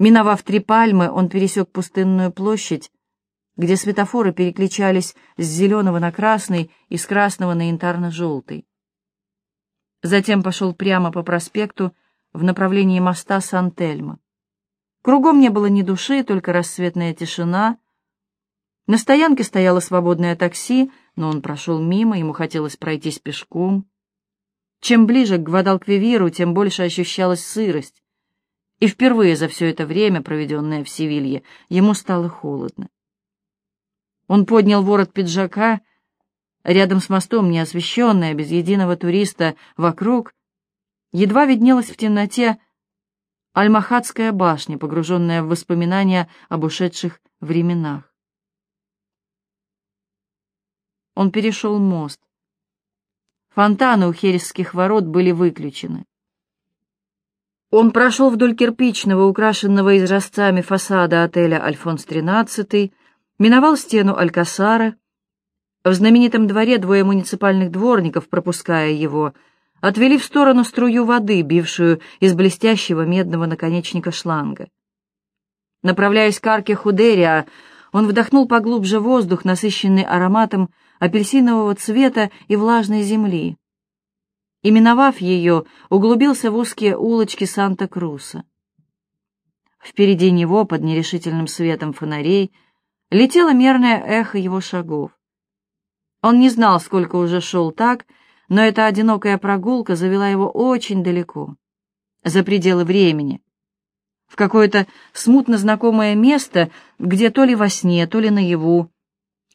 Миновав три пальмы, он пересек пустынную площадь, где светофоры переключались с зеленого на красный и с красного на янтарно-желтый. Затем пошел прямо по проспекту в направлении моста Сан-Тельмо. Кругом не было ни души, только рассветная тишина. На стоянке стояло свободное такси, но он прошел мимо, ему хотелось пройтись пешком. Чем ближе к Гвадалквивиру, тем больше ощущалась сырость. И впервые за все это время, проведенное в Севилье, ему стало холодно. Он поднял ворот пиджака, рядом с мостом, неосвещенная, без единого туриста вокруг, едва виднелась в темноте Альмахатская башня, погруженная в воспоминания об ушедших временах. Он перешел мост. Фонтаны у Хересских ворот были выключены. Он прошел вдоль кирпичного, украшенного изразцами фасада отеля «Альфонс-13», миновал стену Алькасара. В знаменитом дворе двое муниципальных дворников, пропуская его, отвели в сторону струю воды, бившую из блестящего медного наконечника шланга. Направляясь к арке Худерия, он вдохнул поглубже воздух, насыщенный ароматом апельсинового цвета и влажной земли. И, миновав ее, углубился в узкие улочки Санта-Круса. Впереди него, под нерешительным светом фонарей, летело мерное эхо его шагов. Он не знал, сколько уже шел так, но эта одинокая прогулка завела его очень далеко, за пределы времени, в какое-то смутно знакомое место, где то ли во сне, то ли наяву.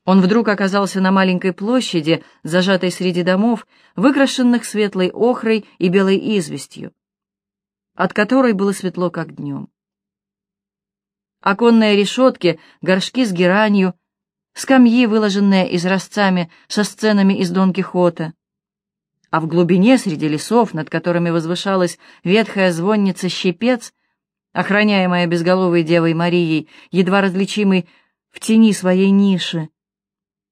Он вдруг оказался на маленькой площади, зажатой среди домов, выкрашенных светлой охрой и белой известью, от которой было светло, как днем. Оконные решетки, горшки с геранью, скамьи, выложенные изразцами со сценами из Дон Кихота — а в глубине, среди лесов, над которыми возвышалась ветхая звонница щепец, охраняемая безголовой девой Марией, едва различимой в тени своей ниши,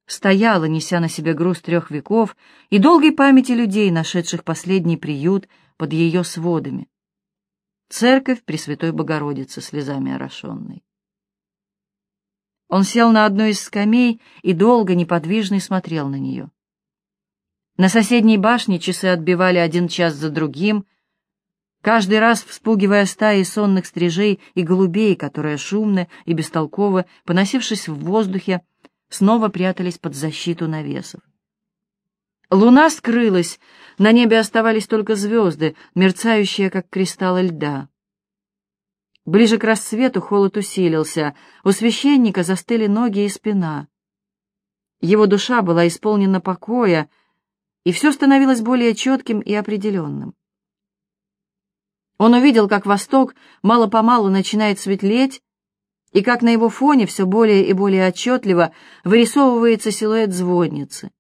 стояла, неся на себе груз трех веков и долгой памяти людей, нашедших последний приют под ее сводами. Церковь Пресвятой Богородицы, слезами орошенной. Он сел на одну из скамей и долго неподвижный смотрел на нее. На соседней башне часы отбивали один час за другим, каждый раз вспугивая стаи сонных стрижей и голубей, которые шумно и бестолково, поносившись в воздухе, снова прятались под защиту навесов. Луна скрылась, на небе оставались только звезды, мерцающие, как кристаллы льда. Ближе к рассвету холод усилился, у священника застыли ноги и спина. Его душа была исполнена покоя, и все становилось более четким и определенным. Он увидел, как восток мало-помалу начинает светлеть, и как на его фоне все более и более отчетливо вырисовывается силуэт звонницы.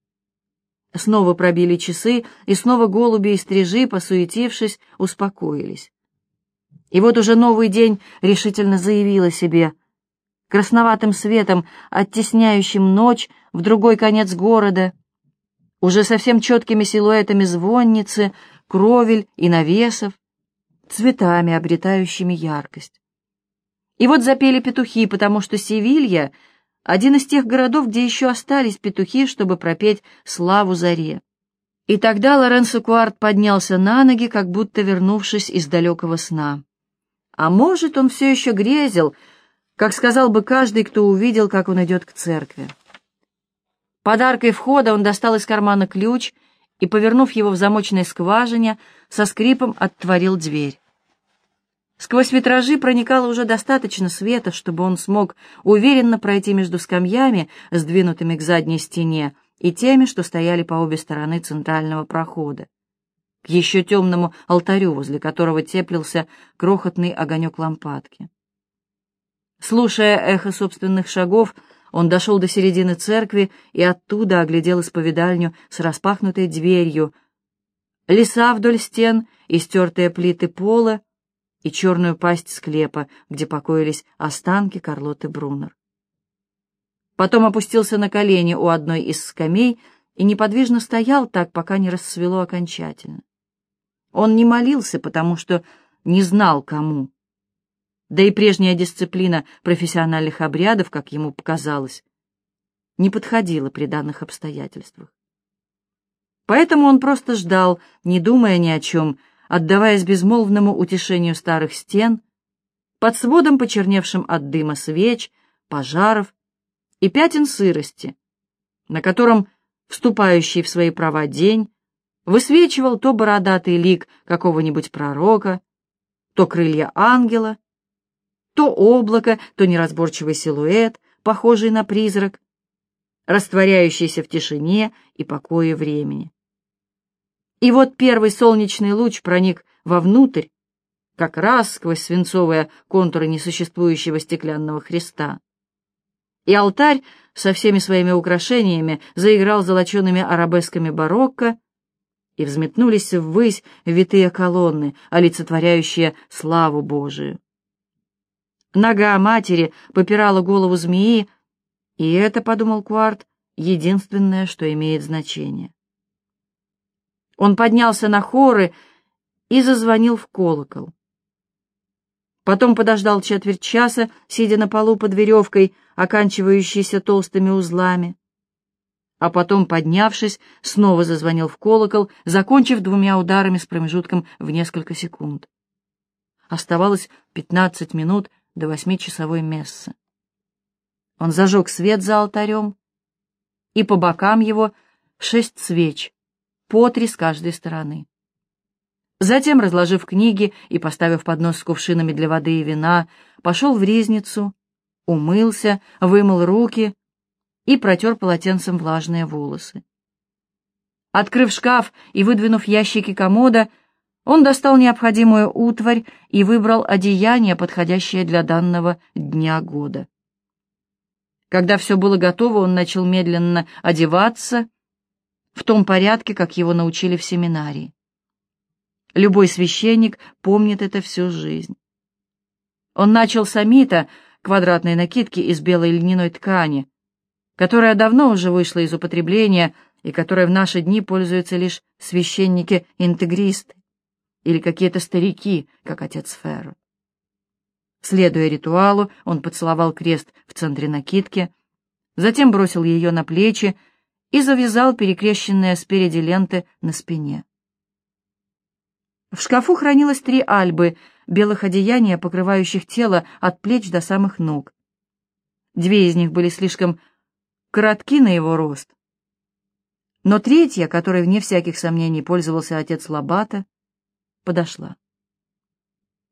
Снова пробили часы, и снова голуби и стрижи, посуетившись, успокоились. И вот уже новый день решительно заявил о себе. Красноватым светом, оттесняющим ночь в другой конец города — уже совсем четкими силуэтами звонницы, кровель и навесов, цветами, обретающими яркость. И вот запели петухи, потому что Севилья — один из тех городов, где еще остались петухи, чтобы пропеть славу заре. И тогда Лоренцо Куарт поднялся на ноги, как будто вернувшись из далекого сна. А может, он все еще грезил, как сказал бы каждый, кто увидел, как он идет к церкви. Подаркой входа он достал из кармана ключ и, повернув его в замочной скважине, со скрипом оттворил дверь. Сквозь витражи проникало уже достаточно света, чтобы он смог уверенно пройти между скамьями, сдвинутыми к задней стене, и теми, что стояли по обе стороны центрального прохода, к еще темному алтарю, возле которого теплился крохотный огонек лампадки. Слушая эхо собственных шагов, он дошел до середины церкви и оттуда оглядел исповедальню с распахнутой дверью, леса вдоль стен и стертые плиты пола и черную пасть склепа, где покоились останки Карлоты Брунер. Потом опустился на колени у одной из скамей и неподвижно стоял так, пока не рассвело окончательно. Он не молился, потому что не знал, кому. да и прежняя дисциплина профессиональных обрядов, как ему показалось, не подходила при данных обстоятельствах. Поэтому он просто ждал, не думая ни о чем, отдаваясь безмолвному утешению старых стен, под сводом, почерневшим от дыма свеч, пожаров и пятен сырости, на котором вступающий в свои права день высвечивал то бородатый лик какого-нибудь пророка, то крылья ангела, то облако, то неразборчивый силуэт, похожий на призрак, растворяющийся в тишине и покое времени. И вот первый солнечный луч проник вовнутрь, как раз сквозь свинцовые контуры несуществующего стеклянного Христа. И алтарь со всеми своими украшениями заиграл золочеными арабесками барокко, и взметнулись ввысь витые колонны, олицетворяющие славу Божию. Нога матери попирала голову змеи, и это, — подумал Куарт, — единственное, что имеет значение. Он поднялся на хоры и зазвонил в колокол. Потом подождал четверть часа, сидя на полу под веревкой, оканчивающейся толстыми узлами. А потом, поднявшись, снова зазвонил в колокол, закончив двумя ударами с промежутком в несколько секунд. Оставалось пятнадцать минут до восьмичасовой мессы. Он зажег свет за алтарем, и по бокам его шесть свеч, по три с каждой стороны. Затем, разложив книги и поставив поднос с кувшинами для воды и вина, пошел в ризницу, умылся, вымыл руки и протер полотенцем влажные волосы. Открыв шкаф и выдвинув ящики комода, он достал необходимую утварь и выбрал одеяние, подходящее для данного дня года. Когда все было готово, он начал медленно одеваться в том порядке, как его научили в семинарии. Любой священник помнит это всю жизнь. Он начал с амита, квадратной накидки из белой льняной ткани, которая давно уже вышла из употребления и которой в наши дни пользуются лишь священники-интегристы или какие-то старики, как отец Ферро. Следуя ритуалу, он поцеловал крест в центре накидки, затем бросил ее на плечи и завязал перекрещенные спереди ленты на спине. В шкафу хранилось три альбы белых одеяния, покрывающих тело от плеч до самых ног. Две из них были слишком коротки на его рост. Но третья, которой, вне всяких сомнений, пользовался отец Лабата, подошла.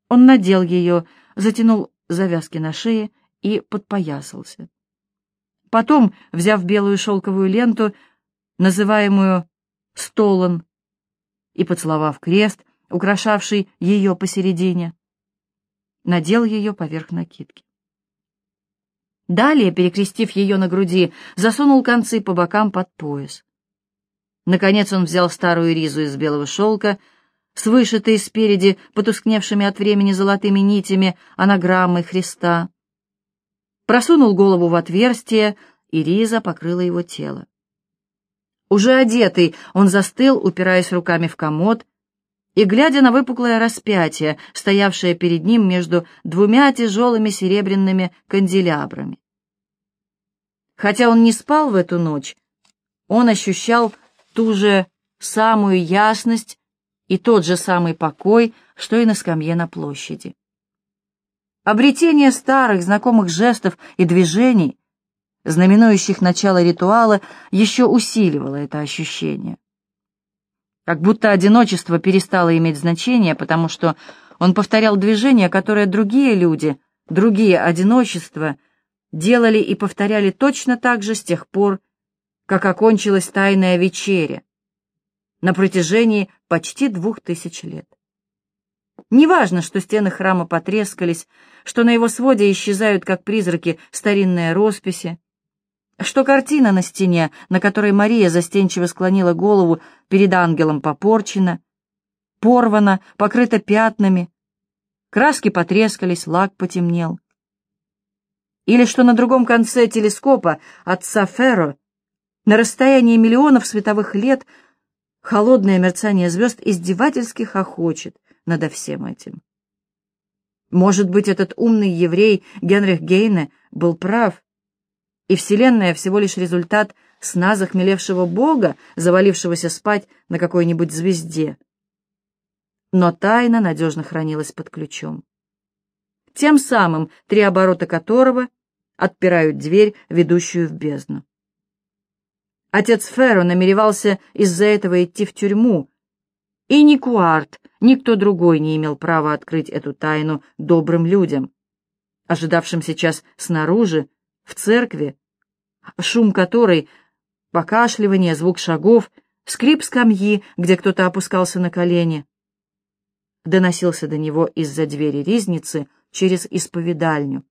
Он надел ее, затянул завязки на шее и подпоясался. Потом, взяв белую шелковую ленту, называемую «столон», и поцеловав крест, украшавший ее посередине, надел ее поверх накидки. Далее, перекрестив ее на груди, засунул концы по бокам под пояс. Наконец он взял старую ризу из белого шелка, с вышитой спереди потускневшими от времени золотыми нитями анаграммой Христа, просунул голову в отверстие, и риза покрыла его тело. Уже одетый, он застыл, упираясь руками в комод, и, глядя на выпуклое распятие, стоявшее перед ним между двумя тяжелыми серебряными канделябрами. Хотя он не спал в эту ночь, он ощущал ту же самую ясность и тот же самый покой, что и на скамье на площади. Обретение старых знакомых жестов и движений, знаменующих начало ритуала, еще усиливало это ощущение. Как будто одиночество перестало иметь значение, потому что он повторял движения, которые другие люди, другие одиночества делали и повторяли точно так же с тех пор, как окончилась тайная вечеря на протяжении почти двух тысяч лет. Неважно, что стены храма потрескались, что на его своде исчезают, как призраки, старинные росписи, что картина на стене, на которой Мария застенчиво склонила голову перед ангелом, попорчена, порвана, покрыта пятнами, краски потрескались, лак потемнел. Или что на другом конце телескопа от Саферо, на расстоянии миллионов световых лет, холодное мерцание звезд издевательски хохочет над всем этим. Может быть, этот умный еврей Генрих Гейне был прав, и Вселенная всего лишь результат сна захмелевшего Бога, завалившегося спать на какой-нибудь звезде. Но тайна надежно хранилась под ключом. Тем самым, три оборота которого отпирают дверь, ведущую в бездну. Отец Ферро намеревался из-за этого идти в тюрьму, и ни Куарт, ни кто другой не имел права открыть эту тайну добрым людям, ожидавшим сейчас снаружи, в церкви, шум которой, покашливание, звук шагов, скрип скамьи, где кто-то опускался на колени, доносился до него из-за двери ризницы через исповедальню,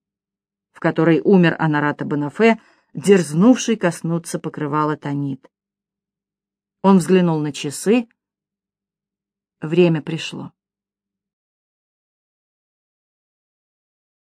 в которой умер Анарата Бонафе, дерзнувший коснуться покрывала Танит. Он взглянул на часы. Время пришло.